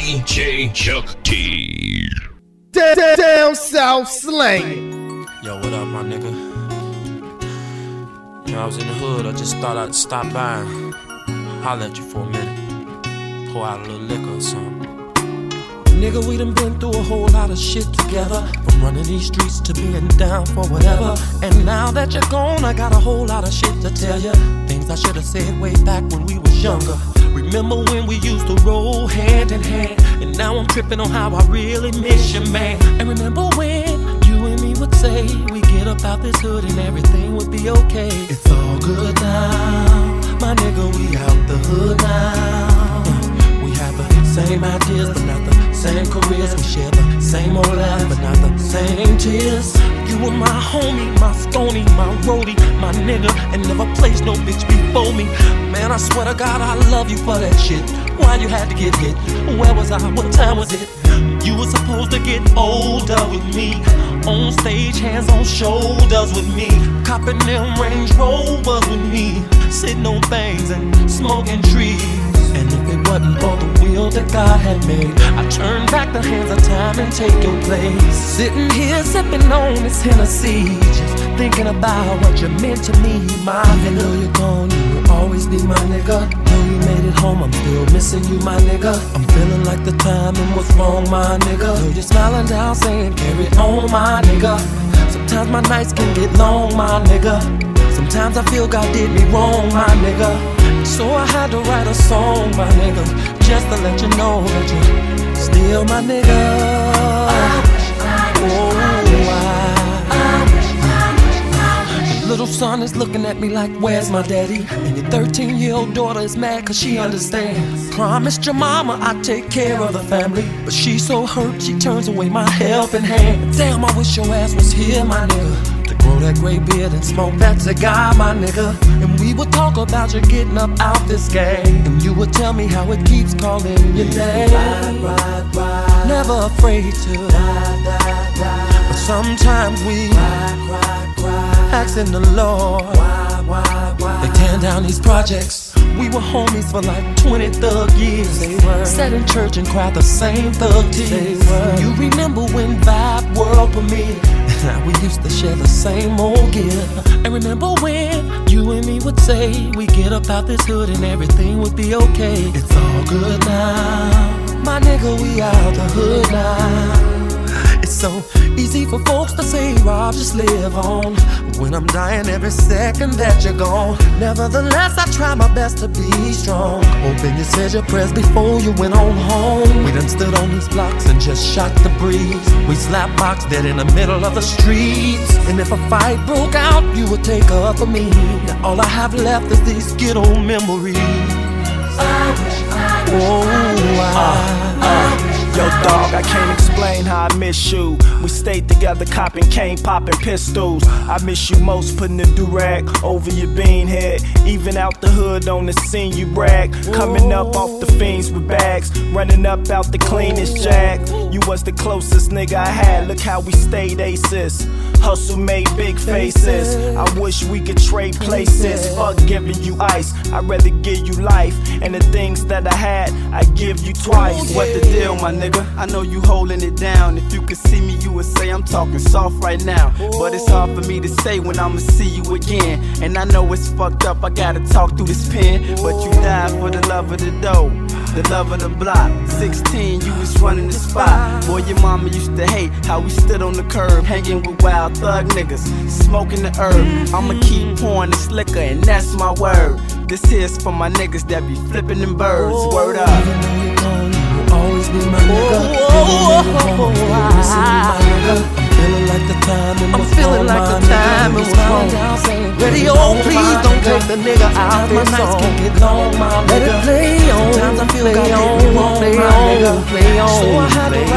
DJ Chuck T. Down south slang. Yo, what up, my nigga? You know, I was in the hood, I just thought I'd stop by and holler at you for a minute. Pour out a little liquor or something. Nigga, we done been through a whole lot of shit together. From running these streets to being down for whatever. And now that you're gone, I got a whole lot of shit to tell you. Things I should have said way back when we was younger. Remember when we used to roll And now I'm tripping on how I really miss you, man. And remember when you and me would say we get up out this hood and everything would be okay. It's all good now, my nigga. We out the hood now. We have the same ideas, but not the same careers. We share the same old laugh, but not the same tears. You were my homie, my stony, my roadie, my nigga, and never placed no bitch before me. Man, I swear to God, I love you for that shit. Why you had to get hit? Where was I? What time was it? You were supposed to get older with me. On stage, hands on shoulders with me. Copping them Range Rovers with me. Sitting on things and smoking trees. And if it wasn't for the wheel that God had made, I turn back the hands of time and take your place. Sitting here sipping on this Hennessy, just thinking about what you meant to me, my nigga. You're gone, you will always be my nigga. It home, I'm still missing you, my nigga. I'm feeling like the timing was wrong, my nigga. Though you're smiling down, saying carry on, my nigga. Sometimes my nights can get long, my nigga. Sometimes I feel God did me wrong, my nigga. So I had to write a song, my nigga, just to let you know that you're still my nigga. Little son is looking at me like, where's my daddy? And your 13 year old daughter is mad cause she understands. Promised your mama I'd take care of the family. But she's so hurt, she turns away my helping hand. Damn, I wish your ass was here, my nigga. To grow that gray beard and smoke that cigar, my nigga. And we would talk about you getting up out this game. And you would tell me how it keeps calling your name. Ride, ride, ride. Never afraid to. Ride, ride, ride. But sometimes we asking the Lord. Why, why, why? They tear down these projects. We were homies for like 20 thug years. They were. Sat in church and cried the same thug tears. You remember when Vibe World premiered? Now we used to share the same old gear. And remember when you and me would say we get up out this hood and everything would be okay. It's all good now, my nigga. We out the hood now. It's so easy for folks to say, Rob, just live on. When I'm dying every second that you're gone. Nevertheless, I try my best to be strong. Hoping you said your prayers before you went on home. We done stood on these blocks and just shot the breeze. We slap box dead in the middle of the streets. And if a fight broke out, you would take up for me. Now all I have left is these good old memories. Oh, I, uh, uh, Yo, dog, I can't explain how I miss you. We stayed together, copping cane, popping pistols. I miss you most, putting the durag over your bean head. Even out the hood on the scene, you brag. Coming up off the fiends with bags, running up out the cleanest jag. You was the closest nigga I had. Look how we stayed aces. Hustle made big faces. I wish we could trade places. Fuck giving you ice. I'd rather give you life. And the things that I had, I give you twice. What the deal, my nigga? I know you holding it down. If you could see me, you would say I'm talking soft right now. But it's hard for me to say when I'ma see you again. And I know it's fucked up, I gotta talk through this pen. But you died for the love of the dough. The love of the block. 16, you was running the spot. Boy, your mama used to hate how we stood on the curb, hanging with wild thug niggas, smoking the herb. I'ma keep pouring this liquor, and that's my word. This here's for my niggas that be flipping them birds. Word up. Even though you're gone, you will always be my nigga. Even when you're home, I'm still missing you, my nigga. I'm feeling like the time and I'm was feeling wrong, like my the nigga. time You was smiling wrong. down, saying, Radio, oh, on, please don't take the nigga out Sometimes my song. can get long, my Let it play on, Sometimes I feel play on, play my on, play on, So I had to